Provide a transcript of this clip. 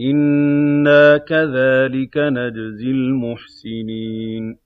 إِنَّا كَذَٰلِكَ نَجْزِي الْمُحْسِنِينَ